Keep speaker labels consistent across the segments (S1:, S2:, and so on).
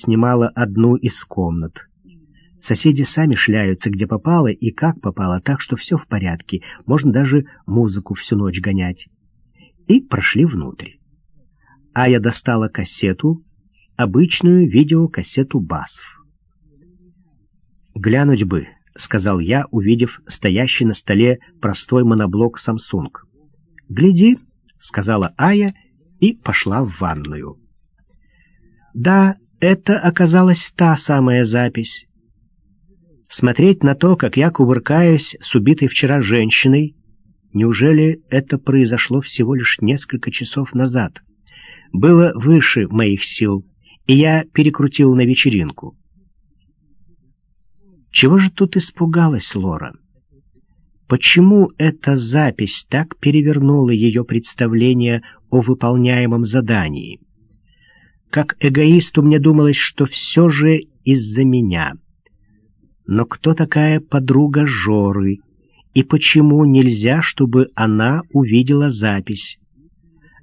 S1: снимала одну из комнат. Соседи сами шляются, где попало и как попало, так что все в порядке, можно даже музыку всю ночь гонять. И прошли внутрь. А я достала кассету, обычную видеокассету БАСФ. «Глянуть бы», — сказал я, увидев стоящий на столе простой моноблок Samsung. «Гляди», — сказала Ая и пошла в ванную. Да, это оказалась та самая запись. Смотреть на то, как я кувыркаюсь с убитой вчера женщиной, неужели это произошло всего лишь несколько часов назад? Было выше моих сил, и я перекрутил на вечеринку. Чего же тут испугалась Лора? Почему эта запись так перевернула ее представление о выполняемом задании? Как эгоисту мне думалось, что все же из-за меня. Но кто такая подруга Жоры? И почему нельзя, чтобы она увидела запись?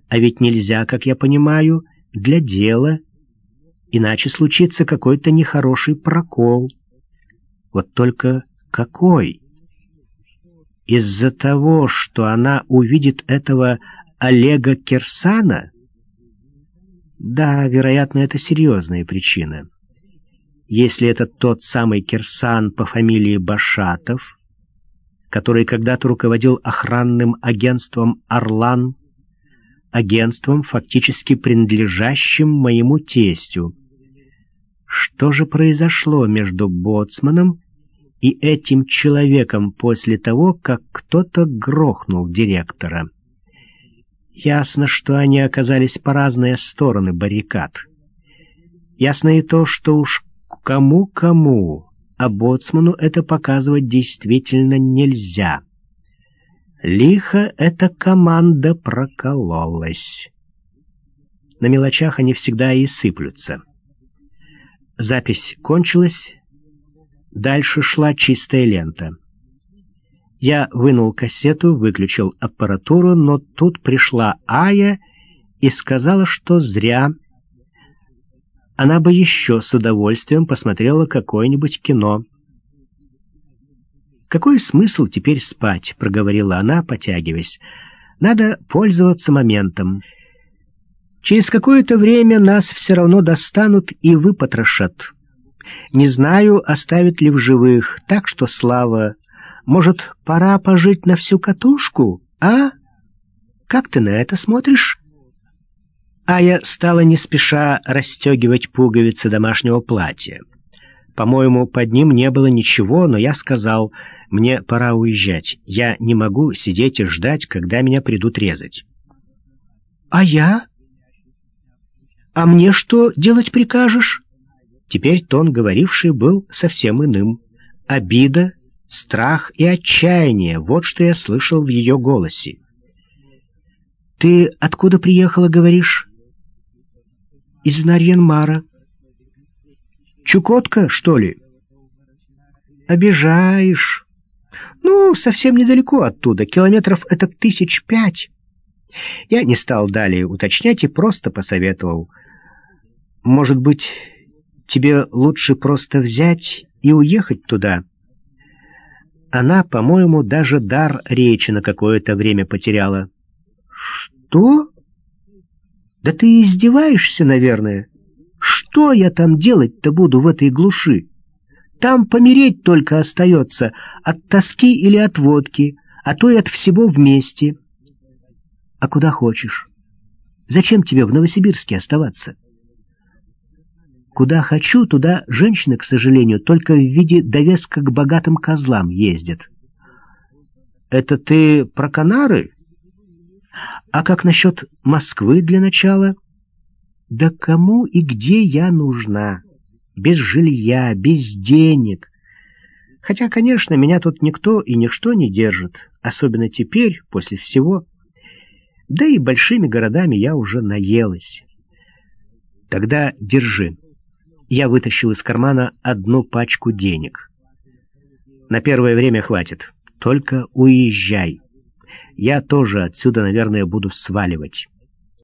S1: А ведь нельзя, как я понимаю, для дела, иначе случится какой-то нехороший прокол. Вот только какой? Из-за того, что она увидит этого Олега Кирсана? Да, вероятно, это серьезная причина. Если это тот самый Кирсан по фамилии Башатов, который когда-то руководил охранным агентством «Орлан», агентством, фактически принадлежащим моему тестю. Что же произошло между Боцманом и этим человеком после того, как кто-то грохнул директора? Ясно, что они оказались по разные стороны баррикад. Ясно и то, что уж кому-кому, а боцману это показывать действительно нельзя. Лихо эта команда прокололась. На мелочах они всегда и сыплются. Запись кончилась, дальше шла чистая лента. Я вынул кассету, выключил аппаратуру, но тут пришла Ая и сказала, что зря. Она бы еще с удовольствием посмотрела какое-нибудь кино. «Какой смысл теперь спать?» — проговорила она, потягиваясь. «Надо пользоваться моментом. Через какое-то время нас все равно достанут и выпотрошат. Не знаю, оставят ли в живых, так что слава может, пора пожить на всю катушку, а? Как ты на это смотришь?» Ая стала не спеша расстегивать пуговицы домашнего платья. По-моему, под ним не было ничего, но я сказал, мне пора уезжать. Я не могу сидеть и ждать, когда меня придут резать. «А я? А мне что делать прикажешь?» Теперь тон говоривший был совсем иным. Обида Страх и отчаяние — вот что я слышал в ее голосе. «Ты откуда приехала, говоришь?» «Из Нарьянмара». «Чукотка, что ли?» «Обижаешь». «Ну, совсем недалеко оттуда, километров это тысяч пять». Я не стал далее уточнять и просто посоветовал. «Может быть, тебе лучше просто взять и уехать туда?» Она, по-моему, даже дар речи на какое-то время потеряла. «Что? Да ты издеваешься, наверное? Что я там делать-то буду в этой глуши? Там помереть только остается от тоски или от водки, а то и от всего вместе. А куда хочешь? Зачем тебе в Новосибирске оставаться?» Куда хочу, туда женщины, к сожалению, только в виде довеска к богатым козлам ездят. Это ты про Канары? А как насчет Москвы для начала? Да кому и где я нужна? Без жилья, без денег. Хотя, конечно, меня тут никто и ничто не держит, особенно теперь, после всего. Да и большими городами я уже наелась. Тогда держи. Я вытащил из кармана одну пачку денег. На первое время хватит. Только уезжай. Я тоже отсюда, наверное, буду сваливать.